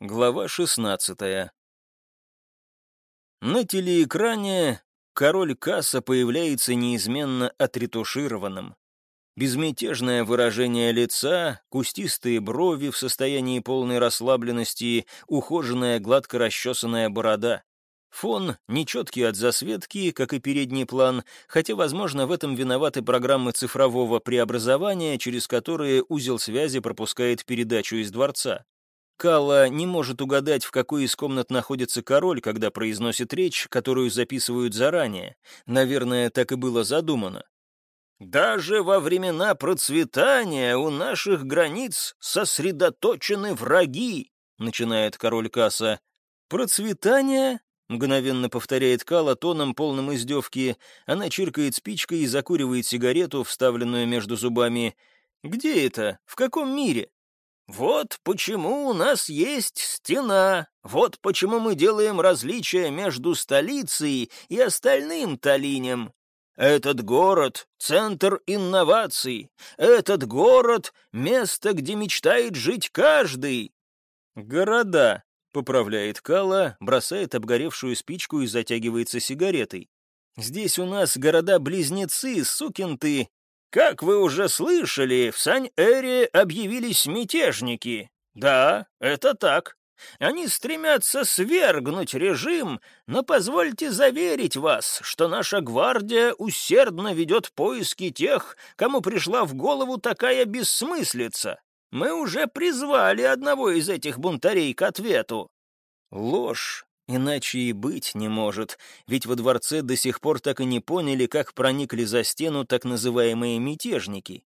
Глава 16 На телеэкране король Касса появляется неизменно отретушированным. Безмятежное выражение лица, кустистые брови в состоянии полной расслабленности, ухоженная гладко расчесанная борода. Фон нечеткий от засветки, как и передний план, хотя, возможно, в этом виноваты программы цифрового преобразования, через которые узел связи пропускает передачу из дворца. Кала не может угадать, в какой из комнат находится король, когда произносит речь, которую записывают заранее. Наверное, так и было задумано. «Даже во времена процветания у наших границ сосредоточены враги», — начинает король Касса. «Процветание?» — мгновенно повторяет Кала тоном, полным издевки. Она чиркает спичкой и закуривает сигарету, вставленную между зубами. «Где это? В каком мире?» «Вот почему у нас есть стена, вот почему мы делаем различия между столицей и остальным Талинем. Этот город — центр инноваций, этот город — место, где мечтает жить каждый». «Города», — поправляет Кала, бросает обгоревшую спичку и затягивается сигаретой. «Здесь у нас города-близнецы, сукин ты. Как вы уже слышали, в Сань-Эре объявились мятежники. Да, это так. Они стремятся свергнуть режим, но позвольте заверить вас, что наша гвардия усердно ведет поиски тех, кому пришла в голову такая бессмыслица. Мы уже призвали одного из этих бунтарей к ответу». Ложь. Иначе и быть не может, ведь во дворце до сих пор так и не поняли, как проникли за стену так называемые мятежники.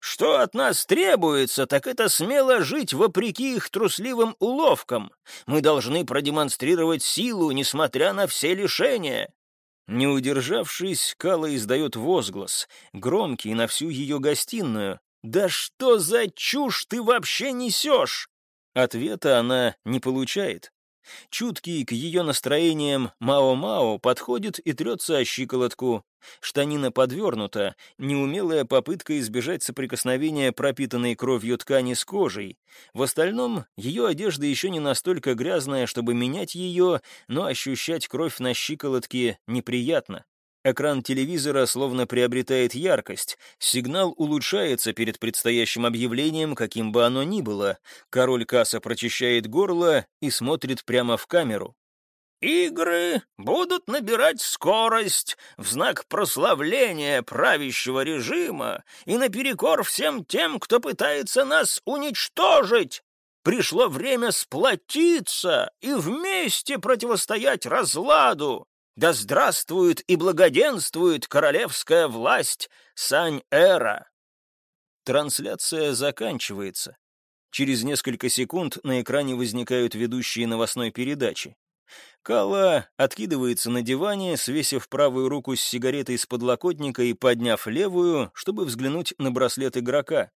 Что от нас требуется, так это смело жить вопреки их трусливым уловкам. Мы должны продемонстрировать силу, несмотря на все лишения. Не удержавшись, Кала издает возглас, громкий на всю ее гостиную. «Да что за чушь ты вообще несешь?» Ответа она не получает. Чуткий к ее настроениям Мао-Мао подходит и трется о щиколотку. Штанина подвернута, неумелая попытка избежать соприкосновения пропитанной кровью ткани с кожей. В остальном, ее одежда еще не настолько грязная, чтобы менять ее, но ощущать кровь на щиколотке неприятно. Экран телевизора словно приобретает яркость, сигнал улучшается перед предстоящим объявлением, каким бы оно ни было. Король касса прочищает горло и смотрит прямо в камеру. «Игры будут набирать скорость в знак прославления правящего режима и наперекор всем тем, кто пытается нас уничтожить. Пришло время сплотиться и вместе противостоять разладу. Да здравствует и благоденствует королевская власть Сань-Эра!» Трансляция заканчивается. Через несколько секунд на экране возникают ведущие новостной передачи. Кала откидывается на диване, свесив правую руку с сигаретой с подлокотника и подняв левую, чтобы взглянуть на браслет игрока.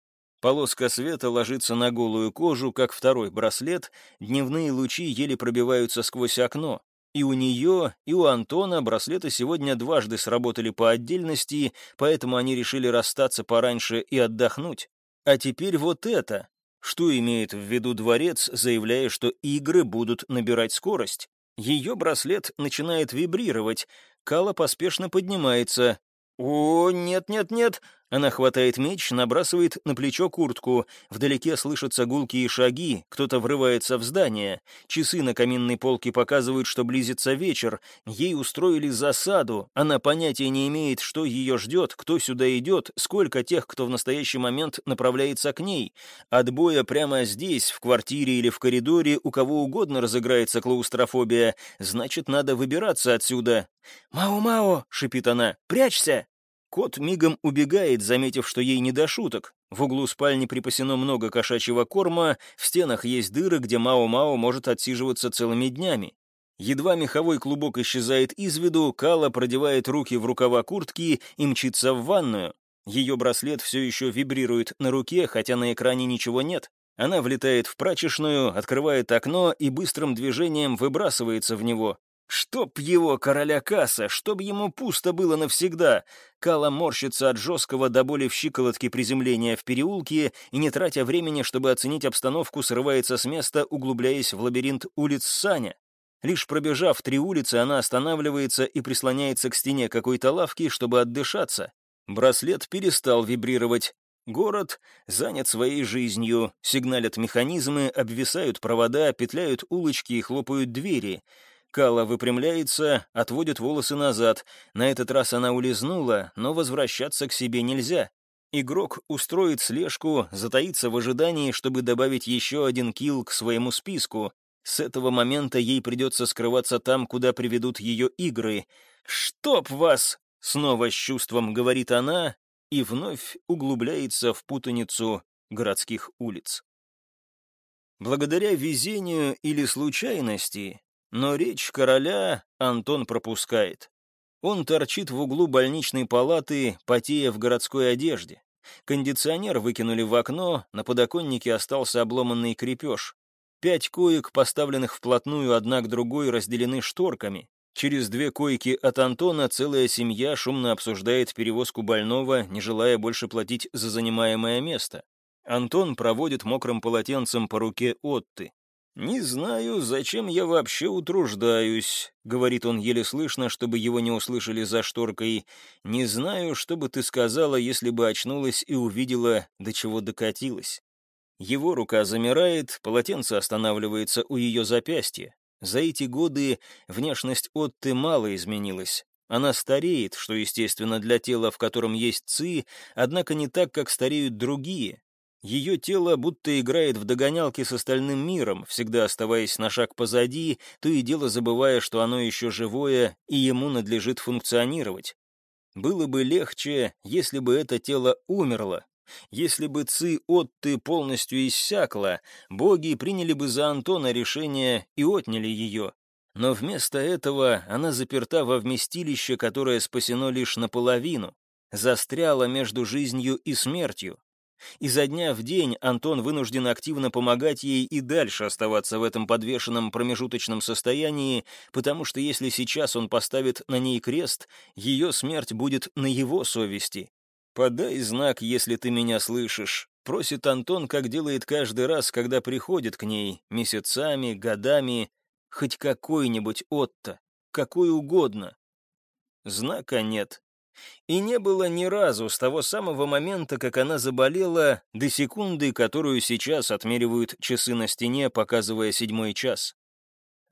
Полоска света ложится на голую кожу, как второй браслет, дневные лучи еле пробиваются сквозь окно. И у нее, и у Антона браслеты сегодня дважды сработали по отдельности, поэтому они решили расстаться пораньше и отдохнуть. А теперь вот это. Что имеет в виду дворец, заявляя, что игры будут набирать скорость? Ее браслет начинает вибрировать. Кала поспешно поднимается. «О, нет-нет-нет!» Она хватает меч, набрасывает на плечо куртку. Вдалеке слышатся гулкие шаги, кто-то врывается в здание. Часы на каминной полке показывают, что близится вечер. Ей устроили засаду. Она понятия не имеет, что ее ждет, кто сюда идет, сколько тех, кто в настоящий момент направляется к ней. От боя прямо здесь, в квартире или в коридоре, у кого угодно разыграется клаустрофобия. Значит, надо выбираться отсюда. «Мао-мао!» — шипит она. «Прячься!» Кот мигом убегает, заметив, что ей не до шуток. В углу спальни припасено много кошачьего корма, в стенах есть дыры, где Мао-Мао может отсиживаться целыми днями. Едва меховой клубок исчезает из виду, Кала продевает руки в рукава куртки и мчится в ванную. Ее браслет все еще вибрирует на руке, хотя на экране ничего нет. Она влетает в прачечную, открывает окно и быстрым движением выбрасывается в него. Чтоб его, короля Касса, чтоб ему пусто было навсегда. Кала морщится от жесткого до боли в щиколотке приземления в переулке и, не тратя времени, чтобы оценить обстановку, срывается с места, углубляясь в лабиринт улиц Саня. Лишь пробежав три улицы, она останавливается и прислоняется к стене какой-то лавки, чтобы отдышаться. Браслет перестал вибрировать. Город занят своей жизнью, сигналят механизмы, обвисают провода, петляют улочки и хлопают двери — Кала выпрямляется, отводит волосы назад. На этот раз она улизнула, но возвращаться к себе нельзя. Игрок устроит слежку, затаится в ожидании, чтобы добавить еще один килл к своему списку. С этого момента ей придется скрываться там, куда приведут ее игры. «Чтоб вас!» — снова с чувством говорит она и вновь углубляется в путаницу городских улиц. Благодаря везению или случайности но речь короля Антон пропускает. Он торчит в углу больничной палаты, потея в городской одежде. Кондиционер выкинули в окно, на подоконнике остался обломанный крепеж. Пять коек, поставленных вплотную одна к другой, разделены шторками. Через две койки от Антона целая семья шумно обсуждает перевозку больного, не желая больше платить за занимаемое место. Антон проводит мокрым полотенцем по руке Отты. «Не знаю, зачем я вообще утруждаюсь», — говорит он еле слышно, чтобы его не услышали за шторкой. «Не знаю, что бы ты сказала, если бы очнулась и увидела, до чего докатилась». Его рука замирает, полотенце останавливается у ее запястья. За эти годы внешность Отты мало изменилась. Она стареет, что естественно для тела, в котором есть ци, однако не так, как стареют другие, ее тело будто играет в догонялки с остальным миром, всегда оставаясь на шаг позади, то и дело забывая, что оно еще живое, и ему надлежит функционировать. Было бы легче, если бы это тело умерло. Если бы Ци Отты полностью иссякла, боги приняли бы за Антона решение и отняли ее. Но вместо этого она заперта во вместилище, которое спасено лишь наполовину, застряла между жизнью и смертью. Изо дня в день Антон вынужден активно помогать ей и дальше оставаться в этом подвешенном промежуточном состоянии, потому что если сейчас он поставит на ней крест, ее смерть будет на его совести. «Подай знак, если ты меня слышишь», — просит Антон, как делает каждый раз, когда приходит к ней, месяцами, годами, хоть какой-нибудь Отто, какой угодно. Знака нет. И не было ни разу с того самого момента, как она заболела, до секунды, которую сейчас отмеривают часы на стене, показывая седьмой час.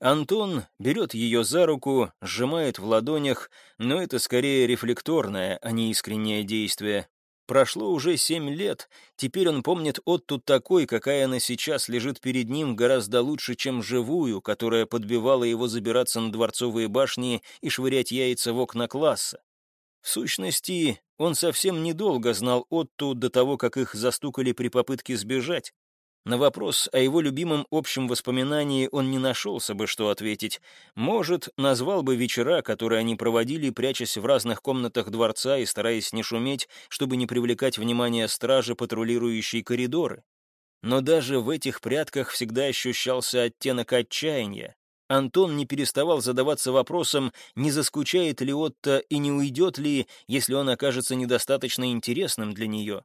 Антон берет ее за руку, сжимает в ладонях, но это скорее рефлекторное, а не искреннее действие. Прошло уже семь лет, теперь он помнит Отту такой, какая она сейчас лежит перед ним, гораздо лучше, чем живую, которая подбивала его забираться на дворцовые башни и швырять яйца в окна класса. В сущности, он совсем недолго знал Отту до того, как их застукали при попытке сбежать. На вопрос о его любимом общем воспоминании он не нашелся бы, что ответить. Может, назвал бы вечера, которые они проводили, прячась в разных комнатах дворца и стараясь не шуметь, чтобы не привлекать внимание стражи, патрулирующей коридоры. Но даже в этих прятках всегда ощущался оттенок отчаяния. Антон не переставал задаваться вопросом, не заскучает ли Отто и не уйдет ли, если он окажется недостаточно интересным для нее.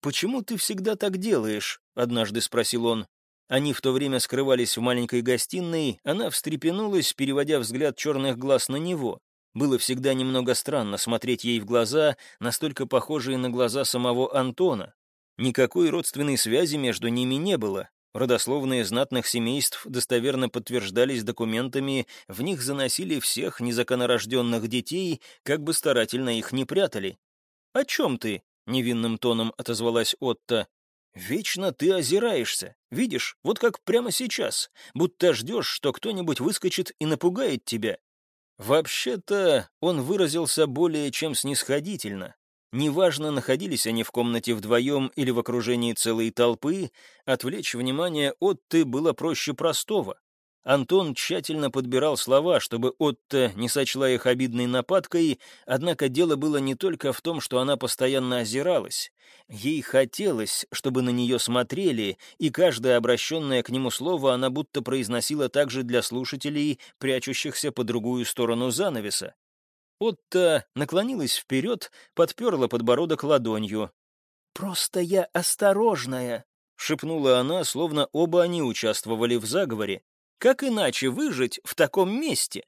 «Почему ты всегда так делаешь?» — однажды спросил он. Они в то время скрывались в маленькой гостиной, она встрепенулась, переводя взгляд черных глаз на него. Было всегда немного странно смотреть ей в глаза, настолько похожие на глаза самого Антона. Никакой родственной связи между ними не было, Родословные знатных семейств достоверно подтверждались документами, в них заносили всех незаконнорожденных детей, как бы старательно их не прятали. «О чем ты?» — невинным тоном отозвалась Отто. «Вечно ты озираешься. Видишь, вот как прямо сейчас, будто ждешь, что кто-нибудь выскочит и напугает тебя». Вообще-то он выразился более чем снисходительно. Неважно, находились они в комнате вдвоем или в окружении целой толпы, отвлечь внимание от «ты» было проще простого. Антон тщательно подбирал слова, чтобы Отто не сочла их обидной нападкой, однако дело было не только в том, что она постоянно озиралась. Ей хотелось, чтобы на нее смотрели, и каждое обращенное к нему слово она будто произносила также для слушателей, прячущихся по другую сторону занавеса. Отто наклонилась вперед, подперла подбородок ладонью. «Просто я осторожная», — шепнула она, словно оба они участвовали в заговоре. Как иначе выжить в таком месте?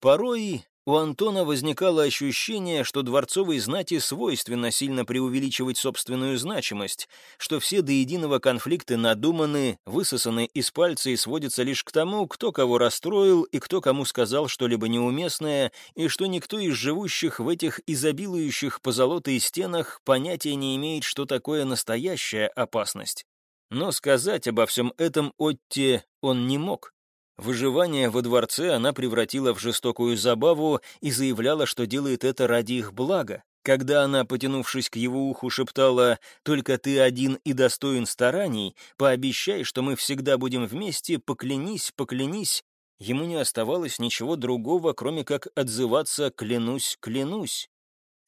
Порой у Антона возникало ощущение, что дворцовой знати свойственно сильно преувеличивать собственную значимость, что все до единого конфликты надуманы, высосаны из пальца и сводятся лишь к тому, кто кого расстроил и кто кому сказал что-либо неуместное, и что никто из живущих в этих изобилующих по золотой стенах понятия не имеет, что такое настоящая опасность. Но сказать обо всем этом Отте он не мог. Выживание во дворце она превратила в жестокую забаву и заявляла, что делает это ради их блага. Когда она, потянувшись к его уху, шептала «Только ты один и достоин стараний, пообещай, что мы всегда будем вместе, поклянись, поклянись», ему не оставалось ничего другого, кроме как отзываться «клянусь, клянусь».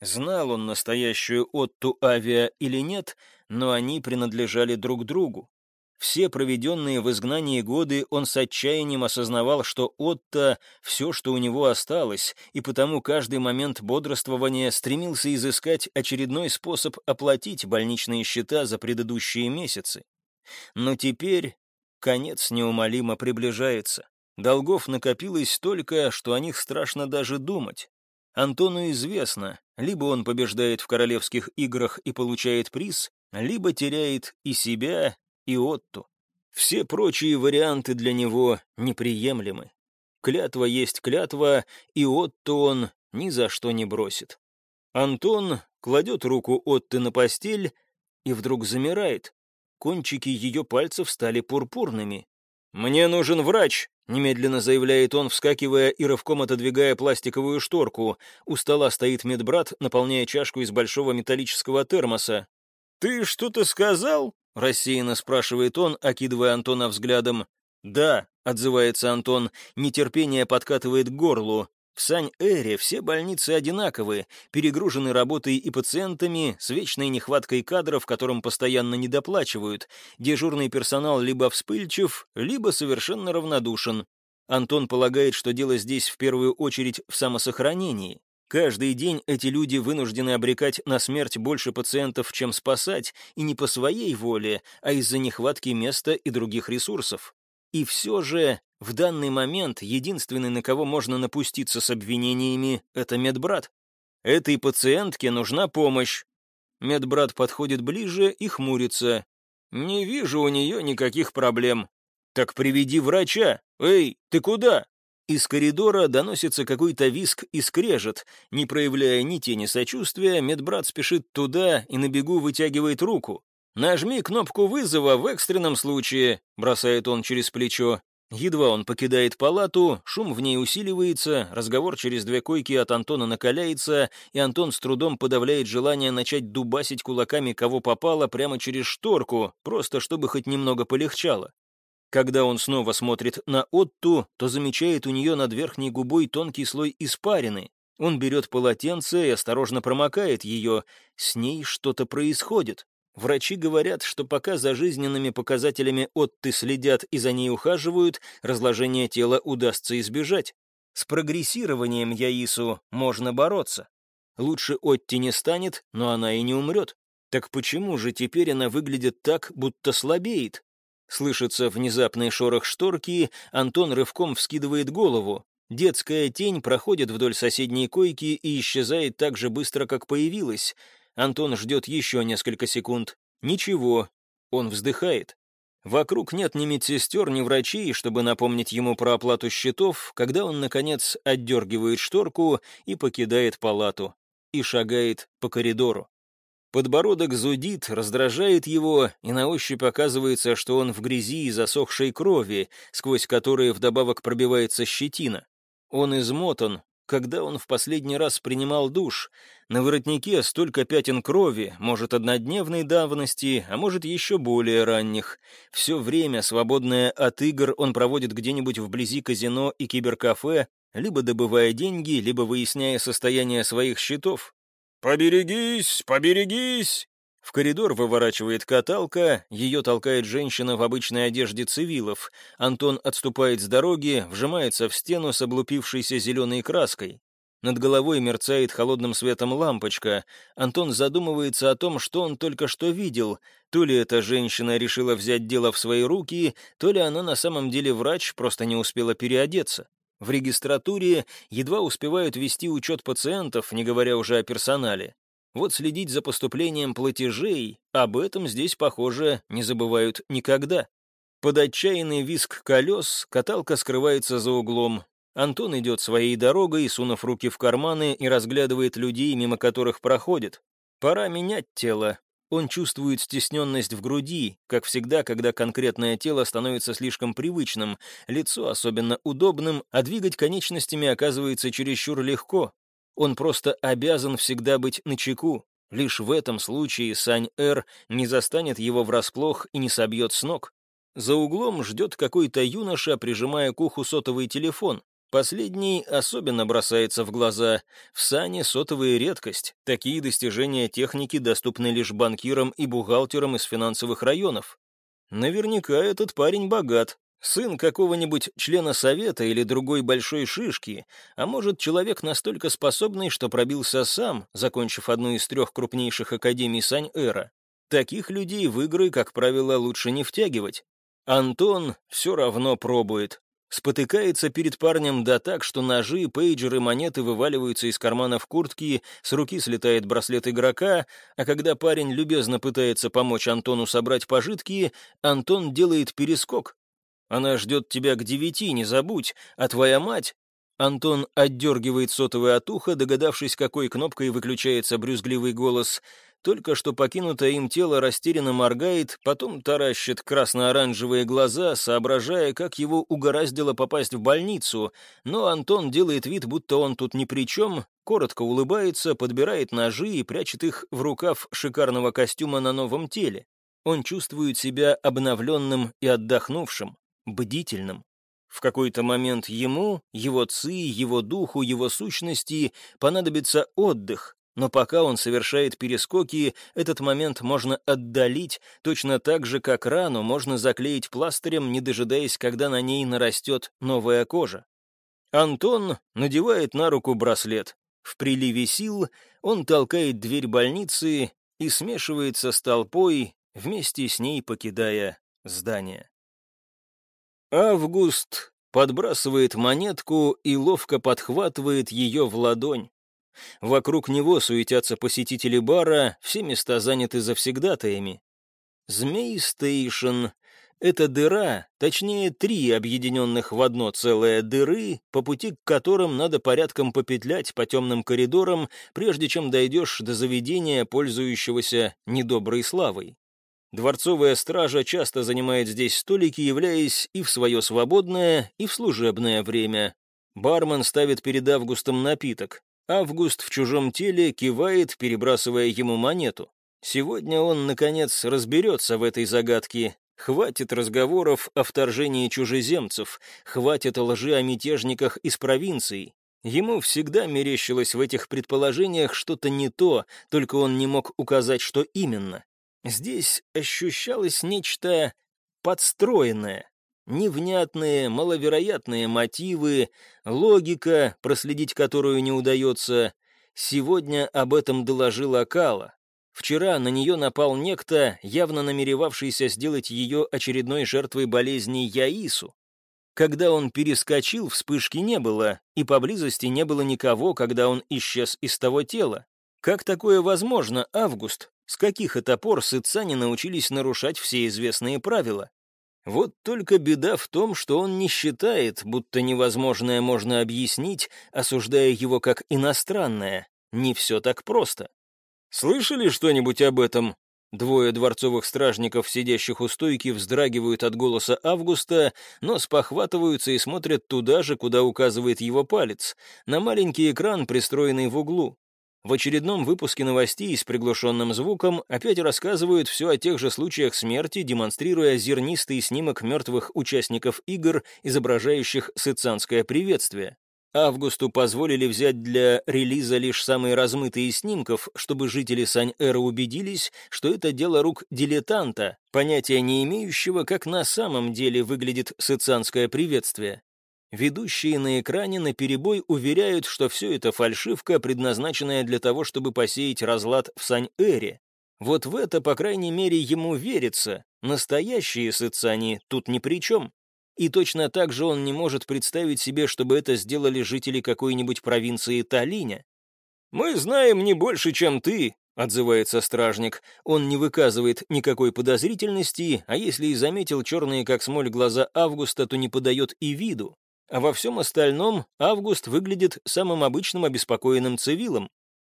Знал он настоящую Отту Авиа или нет, но они принадлежали друг другу. Все проведенные в изгнании годы он с отчаянием осознавал, что Отто — все, что у него осталось, и потому каждый момент бодрствования стремился изыскать очередной способ оплатить больничные счета за предыдущие месяцы. Но теперь конец неумолимо приближается. Долгов накопилось столько, что о них страшно даже думать. Антону известно, либо он побеждает в королевских играх и получает приз, либо теряет и себя, и Отту. Все прочие варианты для него неприемлемы. Клятва есть клятва, и Отту он ни за что не бросит. Антон кладет руку Отты на постель и вдруг замирает. Кончики ее пальцев стали пурпурными. «Мне нужен врач», — немедленно заявляет он, вскакивая и рывком отодвигая пластиковую шторку. У стола стоит медбрат, наполняя чашку из большого металлического термоса. «Ты что-то сказал?» — рассеянно спрашивает он, окидывая Антона взглядом. «Да», — отзывается Антон, — нетерпение подкатывает к горлу. В Сань-Эре все больницы одинаковые, перегружены работой и пациентами, с вечной нехваткой кадров, которым постоянно недоплачивают. Дежурный персонал либо вспыльчив, либо совершенно равнодушен. Антон полагает, что дело здесь в первую очередь в самосохранении. Каждый день эти люди вынуждены обрекать на смерть больше пациентов, чем спасать, и не по своей воле, а из-за нехватки места и других ресурсов. И все же, в данный момент, единственный, на кого можно напуститься с обвинениями, это медбрат. Этой пациентке нужна помощь. Медбрат подходит ближе и хмурится. «Не вижу у нее никаких проблем». «Так приведи врача. Эй, ты куда?» Из коридора доносится какой-то виск и скрежет. Не проявляя ни тени сочувствия, медбрат спешит туда и на бегу вытягивает руку. «Нажми кнопку вызова в экстренном случае», — бросает он через плечо. Едва он покидает палату, шум в ней усиливается, разговор через две койки от Антона накаляется, и Антон с трудом подавляет желание начать дубасить кулаками кого попало прямо через шторку, просто чтобы хоть немного полегчало. Когда он снова смотрит на Отту, то замечает у нее над верхней губой тонкий слой испарины. Он берет полотенце и осторожно промокает ее. С ней что-то происходит. Врачи говорят, что пока за жизненными показателями Отты следят и за ней ухаживают, разложение тела удастся избежать. С прогрессированием Яису можно бороться. Лучше Отти не станет, но она и не умрет. Так почему же теперь она выглядит так, будто слабеет? Слышится внезапный шорох шторки, Антон рывком вскидывает голову. Детская тень проходит вдоль соседней койки и исчезает так же быстро, как появилась. Антон ждет еще несколько секунд. Ничего. Он вздыхает. Вокруг нет ни медсестер, ни врачей, чтобы напомнить ему про оплату счетов, когда он, наконец, отдергивает шторку и покидает палату. И шагает по коридору. Подбородок зудит, раздражает его, и на ощупь оказывается, что он в грязи и засохшей крови, сквозь которые вдобавок пробивается щетина. Он измотан, когда он в последний раз принимал душ. На воротнике столько пятен крови, может, однодневной давности, а может, еще более ранних. Все время, свободное от игр, он проводит где-нибудь вблизи казино и киберкафе, либо добывая деньги, либо выясняя состояние своих счетов. «Поберегись, поберегись!» В коридор выворачивает каталка, ее толкает женщина в обычной одежде цивилов. Антон отступает с дороги, вжимается в стену с облупившейся зеленой краской. Над головой мерцает холодным светом лампочка. Антон задумывается о том, что он только что видел. То ли эта женщина решила взять дело в свои руки, то ли она на самом деле врач, просто не успела переодеться. В регистратуре едва успевают вести учет пациентов, не говоря уже о персонале. Вот следить за поступлением платежей, об этом здесь, похоже, не забывают никогда. Под отчаянный виск колес каталка скрывается за углом. Антон идет своей дорогой, сунув руки в карманы и разглядывает людей, мимо которых проходит. Пора менять тело. Он чувствует стесненность в груди, как всегда, когда конкретное тело становится слишком привычным, лицо особенно удобным, а двигать конечностями оказывается чересчур легко. Он просто обязан всегда быть начеку. Лишь в этом случае Сань-Эр не застанет его врасплох и не собьет с ног. За углом ждет какой-то юноша, прижимая к уху сотовый телефон. Последний особенно бросается в глаза. В Сане сотовая редкость. Такие достижения техники доступны лишь банкирам и бухгалтерам из финансовых районов. Наверняка этот парень богат, Сын какого-нибудь члена совета или другой большой шишки, а может, человек настолько способный, что пробился сам, закончив одну из трех крупнейших академий Сань-Эра. Таких людей в игры, как правило, лучше не втягивать. Антон все равно пробует. Спотыкается перед парнем да так, что ножи, пейджеры, монеты вываливаются из карманов куртки, с руки слетает браслет игрока, а когда парень любезно пытается помочь Антону собрать пожитки, Антон делает перескок, она ждет тебя к девяти, не забудь. А твоя мать...» Антон отдергивает сотовый от уха, догадавшись, какой кнопкой выключается брюзгливый голос. Только что покинутое им тело растерянно моргает, потом таращит красно-оранжевые глаза, соображая, как его угораздило попасть в больницу. Но Антон делает вид, будто он тут ни при чем, коротко улыбается, подбирает ножи и прячет их в рукав шикарного костюма на новом теле. Он чувствует себя обновленным и отдохнувшим бдительным. В какой-то момент ему, его ци, его духу, его сущности понадобится отдых, но пока он совершает перескоки, этот момент можно отдалить, точно так же, как рану можно заклеить пластырем, не дожидаясь, когда на ней нарастет новая кожа. Антон надевает на руку браслет. В приливе сил он толкает дверь больницы и смешивается с толпой, вместе с ней покидая здание. Август подбрасывает монетку и ловко подхватывает ее в ладонь. Вокруг него суетятся посетители бара, все места заняты завсегдатаями. Змей Стейшн — это дыра, точнее, три объединенных в одно целое дыры, по пути к которым надо порядком попетлять по темным коридорам, прежде чем дойдешь до заведения, пользующегося недоброй славой. Дворцовая стража часто занимает здесь столики, являясь и в свое свободное, и в служебное время. Бармен ставит перед Августом напиток. Август в чужом теле кивает, перебрасывая ему монету. Сегодня он, наконец, разберется в этой загадке. Хватит разговоров о вторжении чужеземцев, хватит лжи о мятежниках из провинций. Ему всегда мерещилось в этих предположениях что-то не то, только он не мог указать, что именно. Здесь ощущалось нечто подстроенное, невнятные, маловероятные мотивы, логика, проследить которую не удается. Сегодня об этом доложила Кала. Вчера на нее напал некто, явно намеревавшийся сделать ее очередной жертвой болезни Яису. Когда он перескочил, вспышки не было, и поблизости не было никого, когда он исчез из того тела. Как такое возможно, Август? С каких это пор сыцани научились нарушать все известные правила? Вот только беда в том, что он не считает, будто невозможное можно объяснить, осуждая его как иностранное. Не все так просто. «Слышали что-нибудь об этом?» Двое дворцовых стражников, сидящих у стойки, вздрагивают от голоса Августа, но спохватываются и смотрят туда же, куда указывает его палец, на маленький экран, пристроенный в углу. В очередном выпуске новостей с приглушенным звуком опять рассказывают все о тех же случаях смерти, демонстрируя зернистый снимок мертвых участников игр, изображающих сыцанское приветствие. Августу позволили взять для релиза лишь самые размытые снимков, чтобы жители Сань-Эра убедились, что это дело рук дилетанта, понятия не имеющего, как на самом деле выглядит сыцанское приветствие. Ведущие на экране наперебой уверяют, что все это фальшивка, предназначенная для того, чтобы посеять разлад в Сань-Эре. Вот в это, по крайней мере, ему верится. Настоящие сыцани тут ни при чем. И точно так же он не может представить себе, чтобы это сделали жители какой-нибудь провинции Талиня. «Мы знаем не больше, чем ты», — отзывается стражник. Он не выказывает никакой подозрительности, а если и заметил черные, как смоль, глаза Августа, то не подает и виду. А во всем остальном Август выглядит самым обычным обеспокоенным цивилом.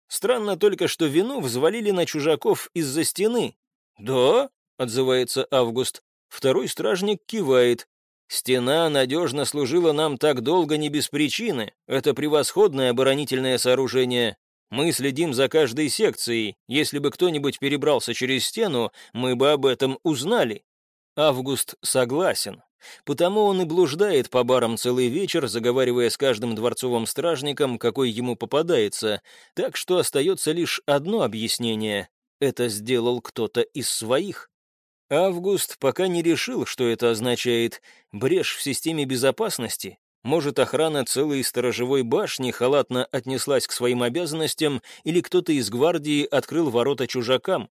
Странно только, что вину взвалили на чужаков из-за стены. «Да?» — отзывается Август. Второй стражник кивает. Стена надежно служила нам так долго не без причины. Это превосходное оборонительное сооружение. Мы следим за каждой секцией. Если бы кто-нибудь перебрался через стену, мы бы об этом узнали. Август согласен. Потому он и блуждает по барам целый вечер, заговаривая с каждым дворцовым стражником, какой ему попадается, так что остается лишь одно объяснение — это сделал кто-то из своих. Август пока не решил, что это означает. Брешь в системе безопасности? Может, охрана целой сторожевой башни халатно отнеслась к своим обязанностям, или кто-то из гвардии открыл ворота чужакам?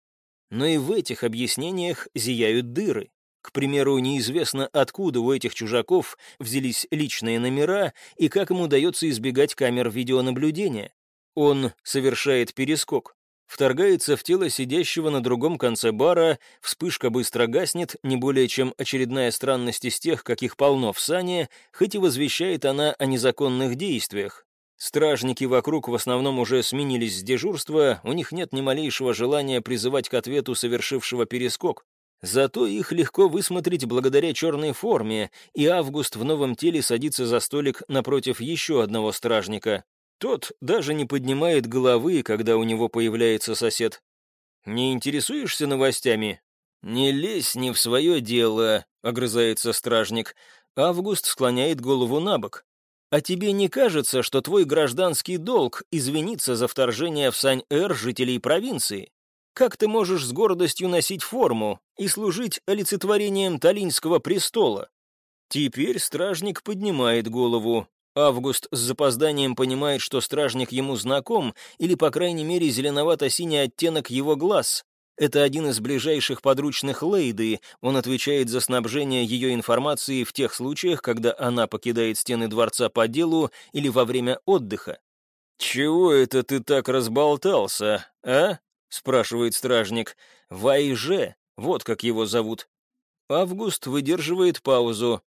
Но и в этих объяснениях зияют дыры. К примеру, неизвестно, откуда у этих чужаков взялись личные номера и как им удается избегать камер видеонаблюдения. Он совершает перескок вторгается в тело сидящего на другом конце бара, вспышка быстро гаснет, не более чем очередная странность из тех, каких полно в сане, хоть и возвещает она о незаконных действиях. Стражники вокруг в основном уже сменились с дежурства, у них нет ни малейшего желания призывать к ответу совершившего перескок. Зато их легко высмотреть благодаря черной форме, и Август в новом теле садится за столик напротив еще одного стражника. Тот даже не поднимает головы, когда у него появляется сосед. «Не интересуешься новостями?» «Не лезь не в свое дело», — огрызается стражник. Август склоняет голову на бок. «А тебе не кажется, что твой гражданский долг извиниться за вторжение в Сань-Эр жителей провинции? Как ты можешь с гордостью носить форму и служить олицетворением Талинского престола?» Теперь стражник поднимает голову. Август с запозданием понимает, что стражник ему знаком, или, по крайней мере, зеленовато-синий оттенок его глаз. Это один из ближайших подручных Лейды, он отвечает за снабжение ее информацией в тех случаях, когда она покидает стены дворца по делу или во время отдыха. «Чего это ты так разболтался, а?» — спрашивает стражник. «Вайже, вот как его зовут». Август выдерживает паузу.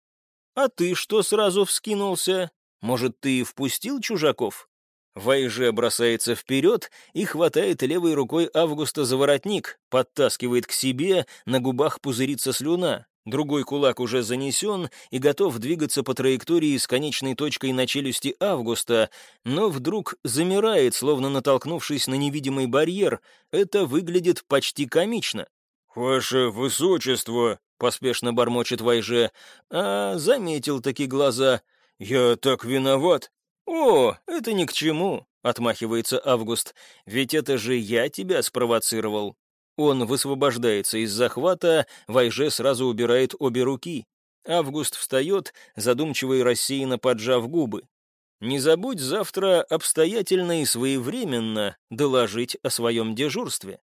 «А ты что сразу вскинулся?» Может, ты впустил чужаков?» Вайже бросается вперед и хватает левой рукой Августа за воротник, подтаскивает к себе, на губах пузырится слюна. Другой кулак уже занесен и готов двигаться по траектории с конечной точкой на челюсти Августа, но вдруг замирает, словно натолкнувшись на невидимый барьер. Это выглядит почти комично. «Ваше высочество!» — поспешно бормочет Вайже. «А, заметил такие глаза. «Я так виноват!» «О, это ни к чему!» — отмахивается Август. «Ведь это же я тебя спровоцировал!» Он высвобождается из захвата, Вайже сразу убирает обе руки. Август встает, задумчиво и рассеянно поджав губы. «Не забудь завтра обстоятельно и своевременно доложить о своем дежурстве».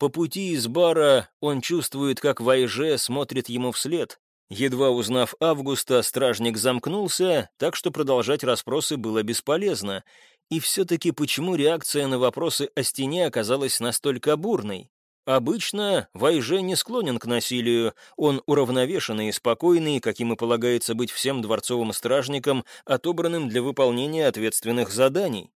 По пути из бара он чувствует, как Вайже смотрит ему вслед. Едва узнав Августа, стражник замкнулся, так что продолжать расспросы было бесполезно. И все-таки почему реакция на вопросы о стене оказалась настолько бурной? Обычно Вайже не склонен к насилию, он уравновешенный и спокойный, каким и полагается быть всем дворцовым стражникам, отобранным для выполнения ответственных заданий.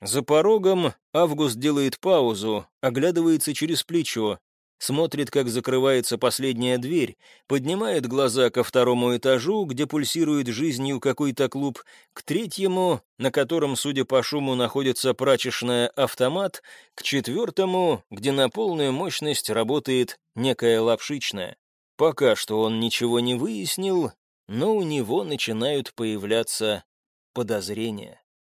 За порогом Август делает паузу, оглядывается через плечо, смотрит, как закрывается последняя дверь, поднимает глаза ко второму этажу, где пульсирует жизнью какой-то клуб, к третьему, на котором, судя по шуму, находится прачечная автомат, к четвертому, где на полную мощность работает некая лапшичная. Пока что он ничего не выяснил, но у него начинают появляться подозрения.